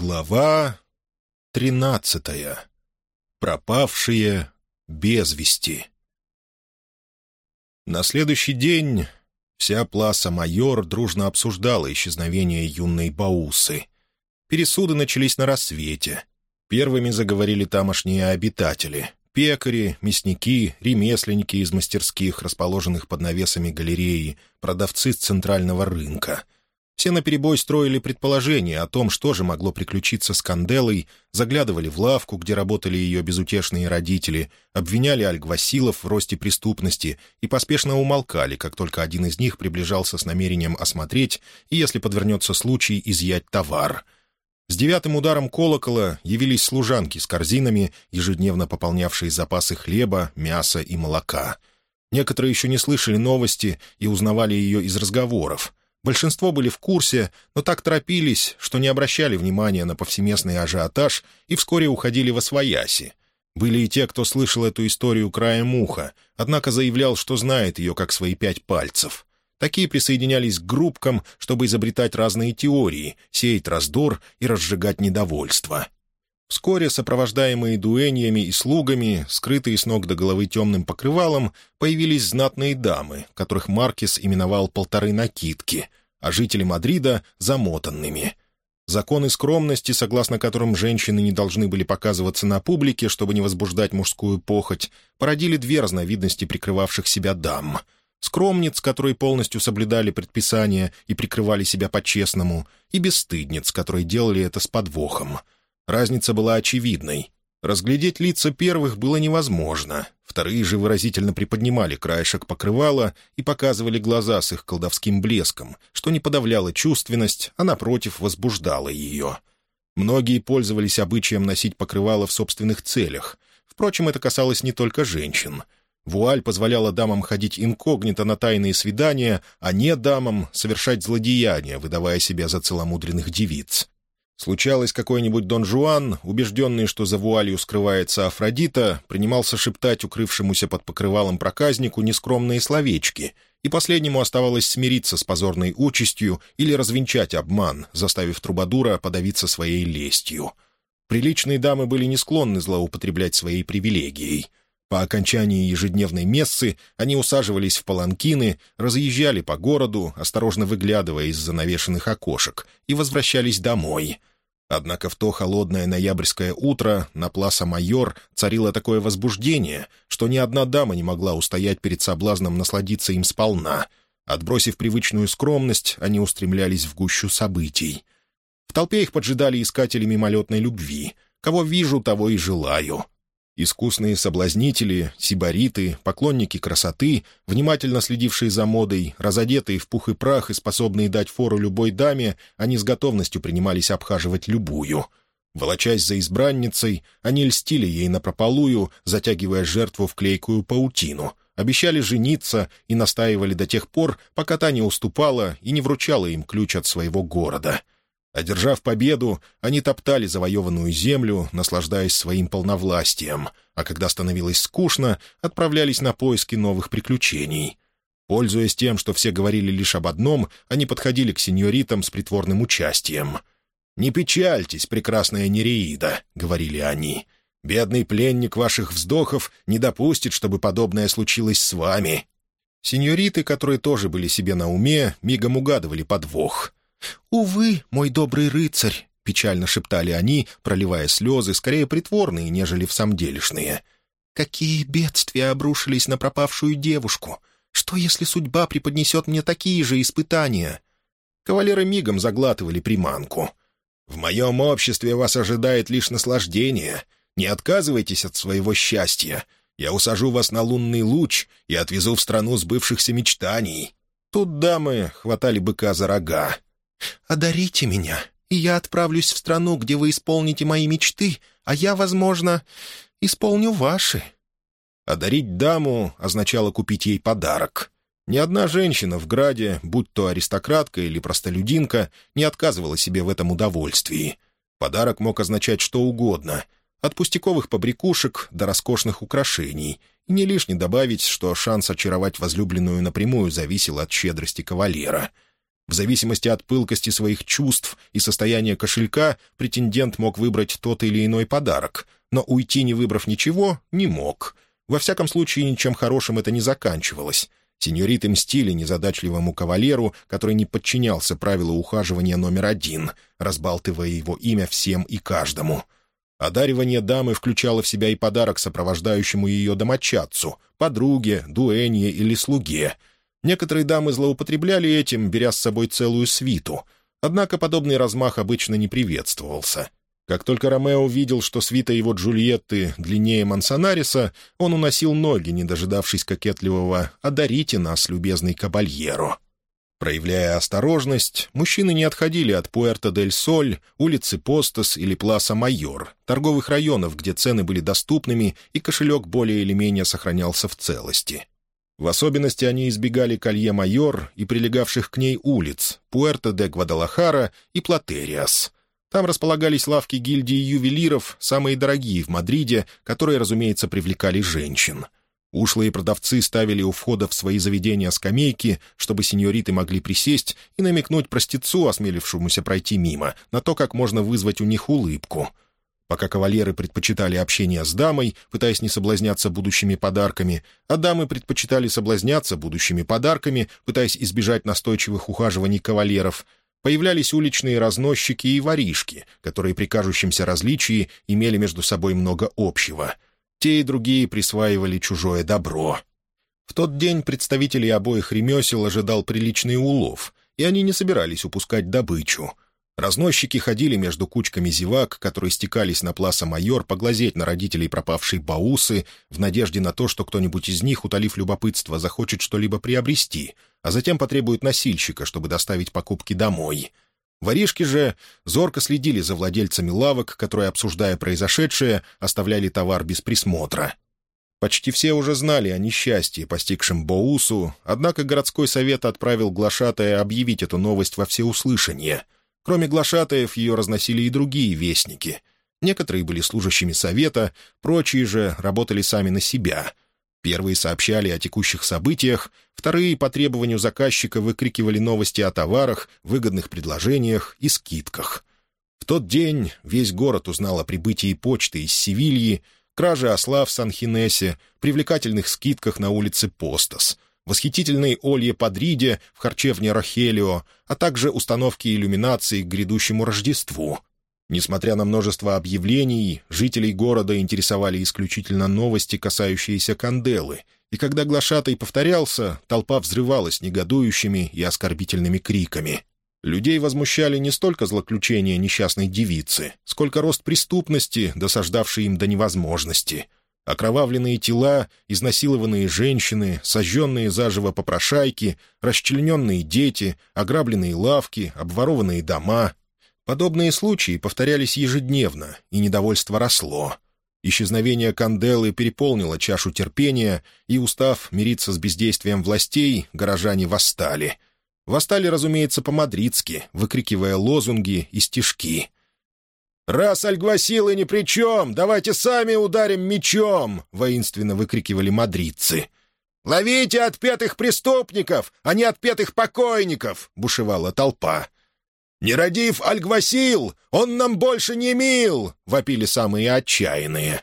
Глава тринадцатая. Пропавшие без вести. На следующий день вся пласа майор дружно обсуждала исчезновение юной Баусы. Пересуды начались на рассвете. Первыми заговорили тамошние обитатели — пекари, мясники, ремесленники из мастерских, расположенных под навесами галереи, продавцы с центрального рынка — все наперебой строили предположения о том, что же могло приключиться с Канделой, заглядывали в лавку, где работали ее безутешные родители, обвиняли Альгвасилов в росте преступности и поспешно умолкали, как только один из них приближался с намерением осмотреть и, если подвернется случай, изъять товар. С девятым ударом колокола явились служанки с корзинами, ежедневно пополнявшие запасы хлеба, мяса и молока. Некоторые еще не слышали новости и узнавали ее из разговоров — Большинство были в курсе, но так торопились, что не обращали внимания на повсеместный ажиотаж и вскоре уходили во свояси. Были и те, кто слышал эту историю краем уха, однако заявлял, что знает ее как свои пять пальцев. Такие присоединялись к группкам, чтобы изобретать разные теории, сеять раздор и разжигать недовольство. Вскоре, сопровождаемые дуэньями и слугами, скрытые с ног до головы темным покрывалом, появились знатные дамы, которых Маркис именовал «полторы накидки», а жители Мадрида — «замотанными». Законы скромности, согласно которым женщины не должны были показываться на публике, чтобы не возбуждать мужскую похоть, породили две разновидности прикрывавших себя дам. Скромниц, которые полностью соблюдали предписания и прикрывали себя по-честному, и бесстыдниц, которые делали это с подвохом — Разница была очевидной. Разглядеть лица первых было невозможно. Вторые же выразительно приподнимали краешек покрывала и показывали глаза с их колдовским блеском, что не подавляло чувственность, а, напротив, возбуждало ее. Многие пользовались обычаем носить покрывало в собственных целях. Впрочем, это касалось не только женщин. Вуаль позволяла дамам ходить инкогнито на тайные свидания, а не дамам совершать злодеяния, выдавая себя за целомудренных девиц. Случалось, какой-нибудь Дон Жуан, убежденный, что за вуалью скрывается Афродита, принимался шептать укрывшемуся под покрывалом проказнику нескромные словечки, и последнему оставалось смириться с позорной участью или развенчать обман, заставив Трубадура подавиться своей лестью. Приличные дамы были не склонны злоупотреблять своей привилегией. По окончании ежедневной мессы они усаживались в паланкины, разъезжали по городу, осторожно выглядывая из занавешенных окошек, и возвращались домой — Однако в то холодное ноябрьское утро на Пласа Майор царило такое возбуждение, что ни одна дама не могла устоять перед соблазном насладиться им сполна. Отбросив привычную скромность, они устремлялись в гущу событий. В толпе их поджидали искатели мимолетной любви. Кого вижу, того и желаю. Искусные соблазнители, сибариты, поклонники красоты, внимательно следившие за модой, разодетые в пух и прах и способные дать фору любой даме, они с готовностью принимались обхаживать любую. Волочась за избранницей, они льстили ей напропалую, затягивая жертву в клейкую паутину, обещали жениться и настаивали до тех пор, пока та не уступала и не вручала им ключ от своего города — Одержав победу, они топтали завоеванную землю, наслаждаясь своим полновластием, а когда становилось скучно, отправлялись на поиски новых приключений. Пользуясь тем, что все говорили лишь об одном, они подходили к сеньоритам с притворным участием. «Не печальтесь, прекрасная Нереида», — говорили они. «Бедный пленник ваших вздохов не допустит, чтобы подобное случилось с вами». Сеньориты, которые тоже были себе на уме, мигом угадывали подвох — «Увы, мой добрый рыцарь», — печально шептали они, проливая слезы, скорее притворные, нежели в самделишные. «Какие бедствия обрушились на пропавшую девушку! Что, если судьба преподнесет мне такие же испытания?» Кавалеры мигом заглатывали приманку. «В моем обществе вас ожидает лишь наслаждение. Не отказывайтесь от своего счастья. Я усажу вас на лунный луч и отвезу в страну сбывшихся мечтаний». Тут дамы хватали быка за рога. «Одарите меня, и я отправлюсь в страну, где вы исполните мои мечты, а я, возможно, исполню ваши». Одарить даму означало купить ей подарок. Ни одна женщина в Граде, будь то аристократка или простолюдинка, не отказывала себе в этом удовольствии. Подарок мог означать что угодно — от пустяковых побрякушек до роскошных украшений. И не лишне добавить, что шанс очаровать возлюбленную напрямую зависел от щедрости кавалера — В зависимости от пылкости своих чувств и состояния кошелька претендент мог выбрать тот или иной подарок, но уйти, не выбрав ничего, не мог. Во всяком случае, ничем хорошим это не заканчивалось. Сеньориты мстили незадачливому кавалеру, который не подчинялся правилу ухаживания номер один, разбалтывая его имя всем и каждому. Одаривание дамы включало в себя и подарок сопровождающему ее домочадцу, подруге, дуэнье или слуге — Некоторые дамы злоупотребляли этим, беря с собой целую свиту. Однако подобный размах обычно не приветствовался. Как только Ромео увидел, что свита его Джульетты длиннее Мансонариса, он уносил ноги, не дожидавшись кокетливого «Одарите нас, любезный кабальеро». Проявляя осторожность, мужчины не отходили от Пуэрто-дель-Соль, улицы Постас или Пласа Майор, торговых районов, где цены были доступными и кошелек более или менее сохранялся в целости. В особенности они избегали Колье-Майор и прилегавших к ней улиц Пуэрто-де-Гвадалахара и Платериас. Там располагались лавки гильдии ювелиров, самые дорогие в Мадриде, которые, разумеется, привлекали женщин. Ушлые продавцы ставили у входа в свои заведения скамейки, чтобы сеньориты могли присесть и намекнуть простецу, осмелившемуся пройти мимо, на то, как можно вызвать у них улыбку — пока кавалеры предпочитали общение с дамой, пытаясь не соблазняться будущими подарками, а дамы предпочитали соблазняться будущими подарками, пытаясь избежать настойчивых ухаживаний кавалеров, появлялись уличные разносчики и воришки, которые при кажущемся различии имели между собой много общего. Те и другие присваивали чужое добро. В тот день представителей обоих ремесел ожидал приличный улов, и они не собирались упускать добычу — Разносчики ходили между кучками зевак, которые стекались на пласа майор, поглазеть на родителей пропавшей Баусы, в надежде на то, что кто-нибудь из них, утолив любопытство, захочет что-либо приобрести, а затем потребует носильщика, чтобы доставить покупки домой. Воришки же зорко следили за владельцами лавок, которые, обсуждая произошедшее, оставляли товар без присмотра. Почти все уже знали о несчастье, постигшем Боусу, однако городской совет отправил глашатая объявить эту новость во всеуслышание — Кроме глашатаев, ее разносили и другие вестники. Некоторые были служащими совета, прочие же работали сами на себя. Первые сообщали о текущих событиях, вторые по требованию заказчика выкрикивали новости о товарах, выгодных предложениях и скидках. В тот день весь город узнал о прибытии почты из Севильи, краже осла в Сан-Хинесе, привлекательных скидках на улице Постас — восхитительной Олье Падриде в харчевне Рахелио, а также установки иллюминации к грядущему Рождеству. Несмотря на множество объявлений, жителей города интересовали исключительно новости, касающиеся Канделы, и когда глашатай повторялся, толпа взрывалась негодующими и оскорбительными криками. Людей возмущали не столько злоключения несчастной девицы, сколько рост преступности, досаждавший им до невозможности — Окровавленные тела, изнасилованные женщины, сожженные заживо попрошайки, расчлененные дети, ограбленные лавки, обворованные дома. Подобные случаи повторялись ежедневно, и недовольство росло. Исчезновение Канделы переполнило чашу терпения, и, устав мириться с бездействием властей, горожане восстали. Восстали, разумеется, по-мадридски, выкрикивая лозунги и стишки — «Раз альгвасилы ни при чем, давайте сами ударим мечом!» — воинственно выкрикивали мадридцы. «Ловите отпетых преступников, а не отпетых покойников!» — бушевала толпа. «Не родив Альгвасил, он нам больше не мил!» — вопили самые отчаянные.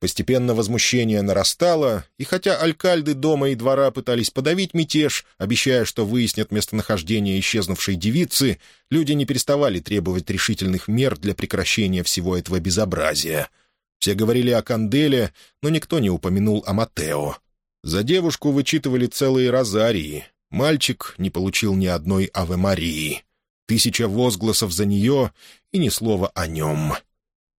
Постепенно возмущение нарастало, и хотя алькальды дома и двора пытались подавить мятеж, обещая, что выяснят местонахождение исчезнувшей девицы, люди не переставали требовать решительных мер для прекращения всего этого безобразия. Все говорили о Канделе, но никто не упомянул о Матео. За девушку вычитывали целые розарии. Мальчик не получил ни одной Аве Марии. Тысяча возгласов за нее и ни слова о нем.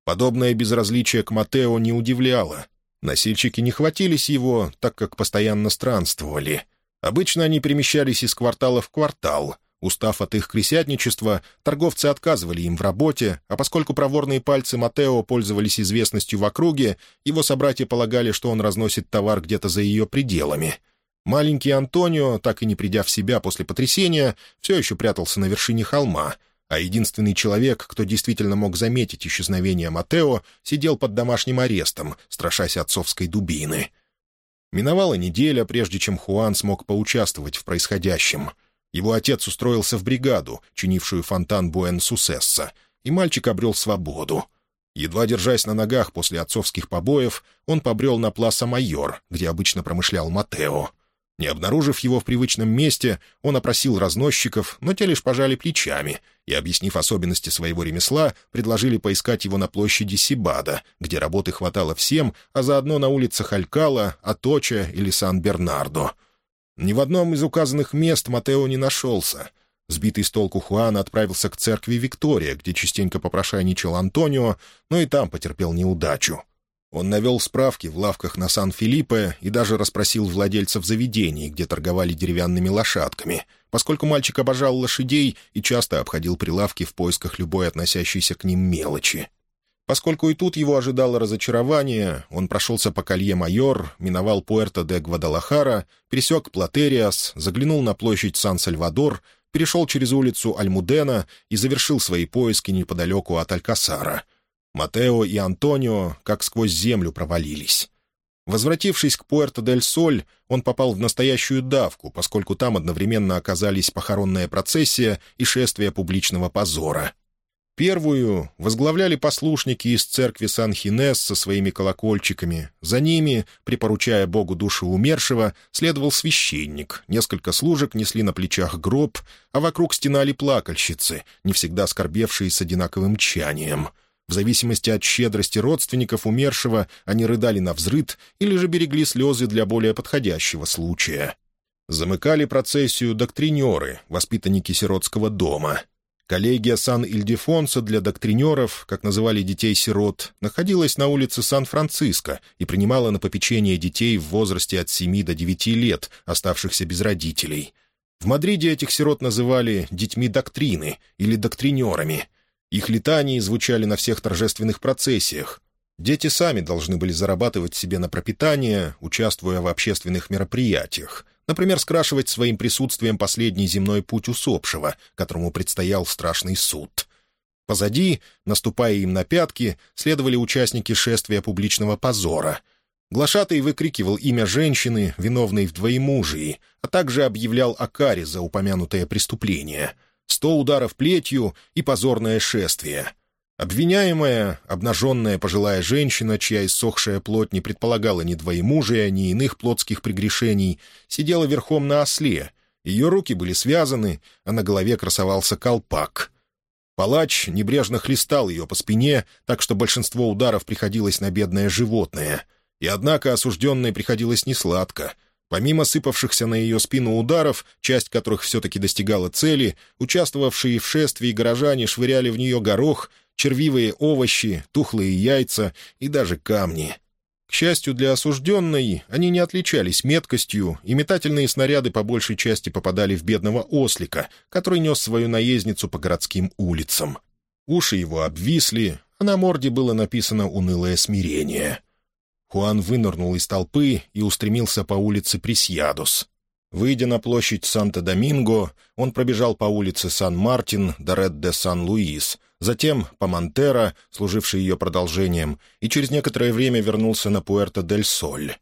Подобное безразличие к Матео не удивляло. Носильщики не хватились его, так как постоянно странствовали. Обычно они перемещались из квартала в квартал. Устав от их кресятничества, торговцы отказывали им в работе, а поскольку проворные пальцы Матео пользовались известностью в округе, его собратья полагали, что он разносит товар где-то за ее пределами. Маленький Антонио, так и не придя в себя после потрясения, все еще прятался на вершине холма — а единственный человек, кто действительно мог заметить исчезновение Матео, сидел под домашним арестом, страшась отцовской дубины. Миновала неделя, прежде чем Хуан смог поучаствовать в происходящем. Его отец устроился в бригаду, чинившую фонтан Буэн-Сусесса, и мальчик обрел свободу. Едва держась на ногах после отцовских побоев, он побрел на Пласа Майор, где обычно промышлял Матео. Не обнаружив его в привычном месте, он опросил разносчиков, но те лишь пожали плечами и, объяснив особенности своего ремесла, предложили поискать его на площади Сибада, где работы хватало всем, а заодно на улицах Алькала, Аточа или Сан-Бернардо. Ни в одном из указанных мест Матео не нашелся. Сбитый с толку Хуан отправился к церкви Виктория, где частенько попрошайничал Антонио, но и там потерпел неудачу. Он навел справки в лавках на Сан-Филиппе и даже расспросил владельцев заведений, где торговали деревянными лошадками, поскольку мальчик обожал лошадей и часто обходил прилавки в поисках любой относящейся к ним мелочи. Поскольку и тут его ожидало разочарование, он прошелся по Колье-Майор, миновал Пуэрто де Гвадалахара, пересек Платериас, заглянул на площадь Сан-Сальвадор, перешел через улицу Альмудена и завершил свои поиски неподалеку от Алькасара — Матео и Антонио как сквозь землю провалились. Возвратившись к Пуэрто-дель-Соль, он попал в настоящую давку, поскольку там одновременно оказались похоронная процессия и шествие публичного позора. Первую возглавляли послушники из церкви Сан-Хинес со своими колокольчиками. За ними, припоручая Богу душу умершего, следовал священник. Несколько служек несли на плечах гроб, а вокруг стенали плакальщицы, не всегда скорбевшие с одинаковым чанием — в зависимости от щедрости родственников умершего они рыдали на взрыд или же берегли слезы для более подходящего случая. Замыкали процессию доктринеры, воспитанники сиротского дома. Коллегия Сан-Ильдефонсо для доктринеров, как называли детей-сирот, находилась на улице Сан-Франциско и принимала на попечение детей в возрасте от 7 до 9 лет, оставшихся без родителей. В Мадриде этих сирот называли «детьми доктрины» или «доктринерами», их летании звучали на всех торжественных процессиях. Дети сами должны были зарабатывать себе на пропитание, участвуя в общественных мероприятиях. Например, скрашивать своим присутствием последний земной путь усопшего, которому предстоял страшный суд. Позади, наступая им на пятки, следовали участники шествия публичного позора. Глашатый выкрикивал имя женщины, виновной в двоемужии, а также объявлял о каре за упомянутое преступление — сто ударов плетью и позорное шествие. Обвиняемая, обнаженная пожилая женщина, чья иссохшая плоть не предполагала ни двоемужия, ни иных плотских прегрешений, сидела верхом на осле. Ее руки были связаны, а на голове красовался колпак. Палач небрежно хлестал ее по спине, так что большинство ударов приходилось на бедное животное. И однако осужденной приходилось несладко — Помимо сыпавшихся на ее спину ударов, часть которых все-таки достигала цели, участвовавшие в шествии горожане швыряли в нее горох, червивые овощи, тухлые яйца и даже камни. К счастью для осужденной, они не отличались меткостью, и метательные снаряды по большей части попадали в бедного ослика, который нес свою наездницу по городским улицам. Уши его обвисли, а на морде было написано унылое смирение — Хуан вынырнул из толпы и устремился по улице Пресьядос. Выйдя на площадь Санта-Доминго, он пробежал по улице Сан-Мартин до Ред-де-Сан-Луис, затем по Монтера, служившей ее продолжением, и через некоторое время вернулся на Пуэрто-дель-Соль.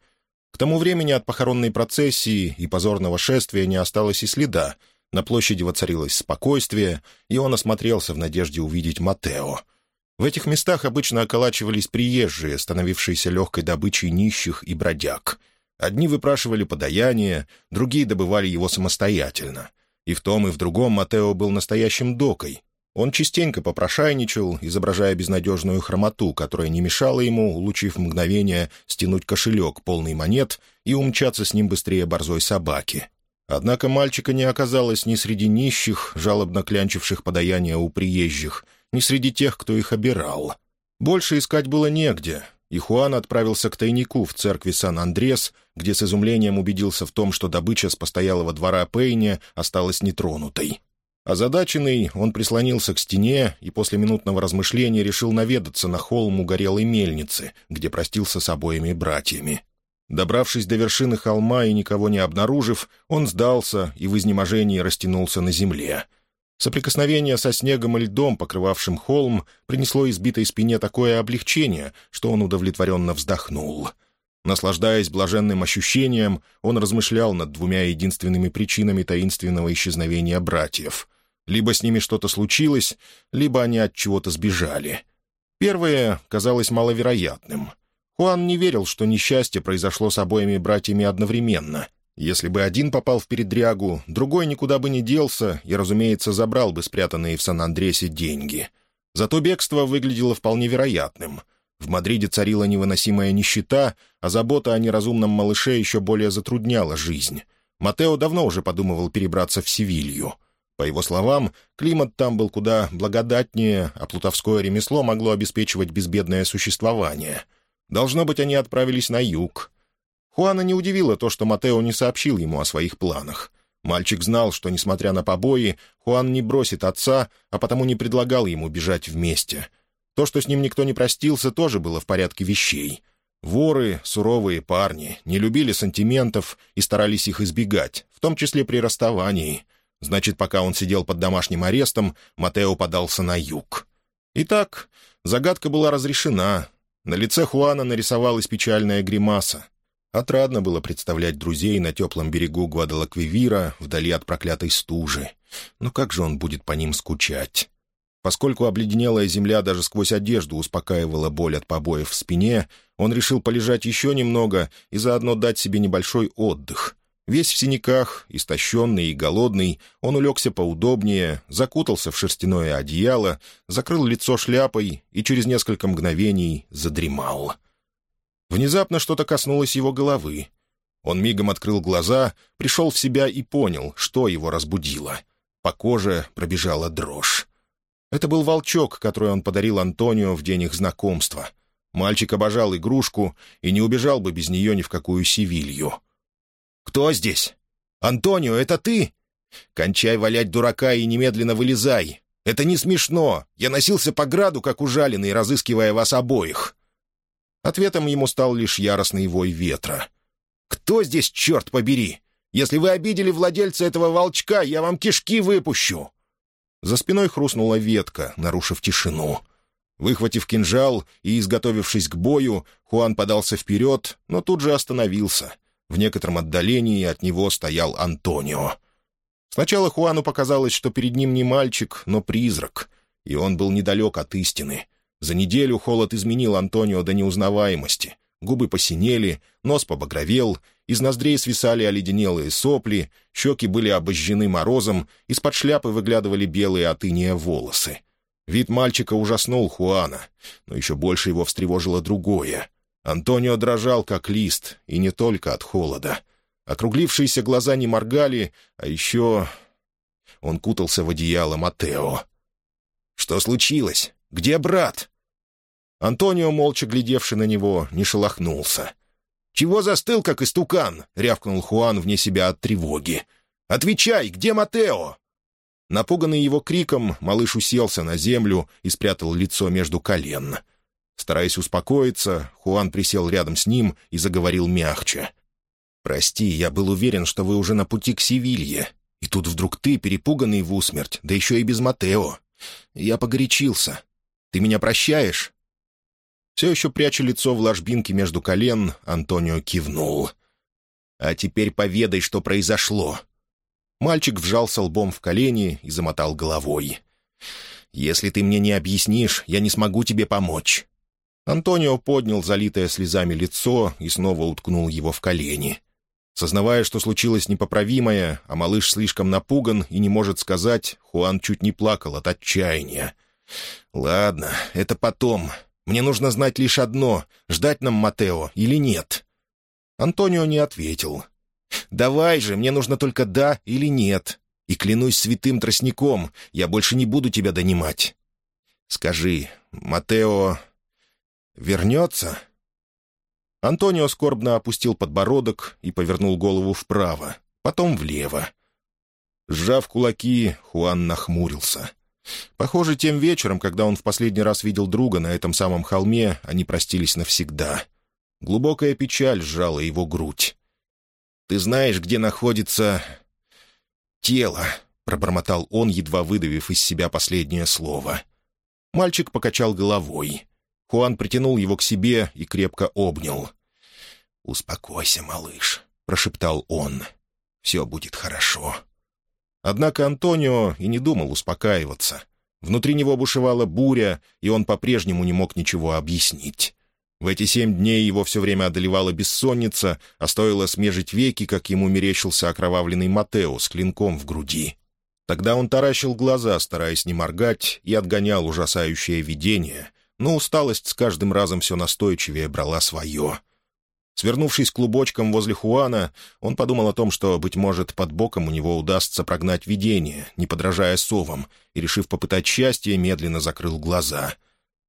К тому времени от похоронной процессии и позорного шествия не осталось и следа. На площади воцарилось спокойствие, и он осмотрелся в надежде увидеть Матео — в этих местах обычно околачивались приезжие, становившиеся легкой добычей нищих и бродяг. Одни выпрашивали подаяние, другие добывали его самостоятельно. И в том, и в другом Матео был настоящим докой. Он частенько попрошайничал, изображая безнадежную хромоту, которая не мешала ему, улучив мгновение, стянуть кошелек, полный монет, и умчаться с ним быстрее борзой собаки. Однако мальчика не оказалось ни среди нищих, жалобно клянчивших подаяние у приезжих, ни среди тех, кто их обирал. Больше искать было негде, и Хуан отправился к тайнику в церкви Сан-Андрес, где с изумлением убедился в том, что добыча с постоялого двора Пейне осталась нетронутой. Озадаченный, он прислонился к стене и после минутного размышления решил наведаться на холм угорелой мельницы, где простился с обоими братьями. Добравшись до вершины холма и никого не обнаружив, он сдался и в изнеможении растянулся на земле — Соприкосновение со снегом и льдом, покрывавшим холм, принесло избитой спине такое облегчение, что он удовлетворенно вздохнул. Наслаждаясь блаженным ощущением, он размышлял над двумя единственными причинами таинственного исчезновения братьев. Либо с ними что-то случилось, либо они от чего-то сбежали. Первое казалось маловероятным. Хуан не верил, что несчастье произошло с обоими братьями одновременно. Если бы один попал в передрягу, другой никуда бы не делся и, разумеется, забрал бы спрятанные в Сан-Андресе деньги. Зато бегство выглядело вполне вероятным — в Мадриде царила невыносимая нищета, а забота о неразумном малыше еще более затрудняла жизнь. Матео давно уже подумывал перебраться в Севилью. По его словам, климат там был куда благодатнее, а плутовское ремесло могло обеспечивать безбедное существование. Должно быть, они отправились на юг. Хуана не удивило то, что Матео не сообщил ему о своих планах. Мальчик знал, что, несмотря на побои, Хуан не бросит отца, а потому не предлагал ему бежать вместе — то, что с ним никто не простился, тоже было в порядке вещей. Воры, суровые парни, не любили сантиментов и старались их избегать, в том числе при расставании. Значит, пока он сидел под домашним арестом, Матео подался на юг. Итак, загадка была разрешена. На лице Хуана нарисовалась печальная гримаса. Отрадно было представлять друзей на теплом берегу Гвадалаквивира, вдали от проклятой стужи. Но как же он будет по ним скучать? Поскольку обледенелая земля даже сквозь одежду успокаивала боль от побоев в спине, он решил полежать еще немного и заодно дать себе небольшой отдых. Весь в синяках, истощенный и голодный, он улегся поудобнее, закутался в шерстяное одеяло, закрыл лицо шляпой и через несколько мгновений задремал. Внезапно что-то коснулось его головы. Он мигом открыл глаза, пришел в себя и понял, что его разбудило. По коже пробежала дрожь. Это был волчок, который он подарил Антонио в день их знакомства. Мальчик обожал игрушку и не убежал бы без нее ни в какую Севилью. «Кто здесь? Антонио, это ты? Кончай валять дурака и немедленно вылезай. Это не смешно. Я носился по граду, как ужаленный, разыскивая вас обоих». Ответом ему стал лишь яростный вой ветра. «Кто здесь, черт побери? Если вы обидели владельца этого волчка, я вам кишки выпущу!» За спиной хрустнула ветка, нарушив тишину. Выхватив кинжал и изготовившись к бою, Хуан подался вперед, но тут же остановился. В некотором отдалении от него стоял Антонио. Сначала Хуану показалось, что перед ним не мальчик, но призрак, и он был недалек от истины. За неделю холод изменил Антонио до неузнаваемости. Губы посинели, нос побагровел, из ноздрей свисали оледенелые сопли, щеки были обожжены морозом, из-под шляпы выглядывали белые от волосы. Вид мальчика ужаснул Хуана, но еще больше его встревожило другое. Антонио дрожал, как лист, и не только от холода. Округлившиеся глаза не моргали, а еще... Он кутался в одеяло Матео. «Что случилось? Где брат?» Антонио, молча глядевший на него, не шелохнулся — «Чего застыл, как истукан?» — рявкнул Хуан вне себя от тревоги. «Отвечай, где Матео?» Напуганный его криком, малыш уселся на землю и спрятал лицо между колен. Стараясь успокоиться, Хуан присел рядом с ним и заговорил мягче. «Прости, я был уверен, что вы уже на пути к Севилье. И тут вдруг ты, перепуганный в усмерть, да еще и без Матео. Я погорячился. Ты меня прощаешь?» Все еще пряча лицо в ложбинке между колен, Антонио кивнул. «А теперь поведай, что произошло». Мальчик вжался лбом в колени и замотал головой. «Если ты мне не объяснишь, я не смогу тебе помочь». Антонио поднял залитое слезами лицо и снова уткнул его в колени. Сознавая, что случилось непоправимое, а малыш слишком напуган и не может сказать, Хуан чуть не плакал от отчаяния. «Ладно, это потом. Мне нужно знать лишь одно — ждать нам Матео или нет». Антонио не ответил. «Давай же, мне нужно только «да» или «нет». И клянусь святым тростником, я больше не буду тебя донимать. Скажи, Матео вернется?» Антонио скорбно опустил подбородок и повернул голову вправо, потом влево. Сжав кулаки, Хуан нахмурился — Похоже, тем вечером, когда он в последний раз видел друга на этом самом холме, они простились навсегда. Глубокая печаль сжала его грудь. «Ты знаешь, где находится... тело», — пробормотал он, едва выдавив из себя последнее слово. Мальчик покачал головой. Хуан притянул его к себе и крепко обнял. «Успокойся, малыш», — прошептал он. «Все будет хорошо». Однако Антонио и не думал успокаиваться. Внутри него бушевала буря, и он по-прежнему не мог ничего объяснить. В эти семь дней его все время одолевала бессонница, а стоило смежить веки, как ему мерещился окровавленный Матео с клинком в груди. Тогда он таращил глаза, стараясь не моргать, и отгонял ужасающее видение, но усталость с каждым разом все настойчивее брала свое. Свернувшись клубочком возле Хуана, он подумал о том, что, быть может, под боком у него удастся прогнать видение, не подражая совам, и, решив попытать счастье, медленно закрыл глаза.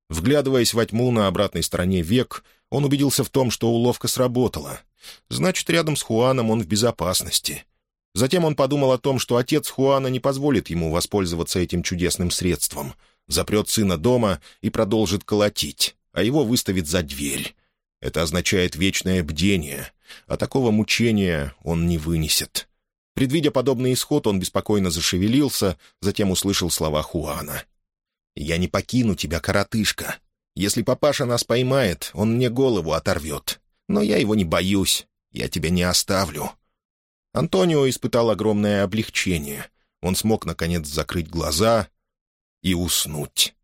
Вглядываясь во тьму на обратной стороне век, он убедился в том, что уловка сработала. Значит, рядом с Хуаном он в безопасности. Затем он подумал о том, что отец Хуана не позволит ему воспользоваться этим чудесным средством. Запрет сына дома и продолжит колотить, а его выставит за дверь. Это означает вечное бдение, а такого мучения он не вынесет. Предвидя подобный исход, он беспокойно зашевелился, затем услышал слова Хуана. «Я не покину тебя, коротышка. Если папаша нас поймает, он мне голову оторвет. Но я его не боюсь. Я тебя не оставлю». Антонио испытал огромное облегчение. Он смог, наконец, закрыть глаза и уснуть.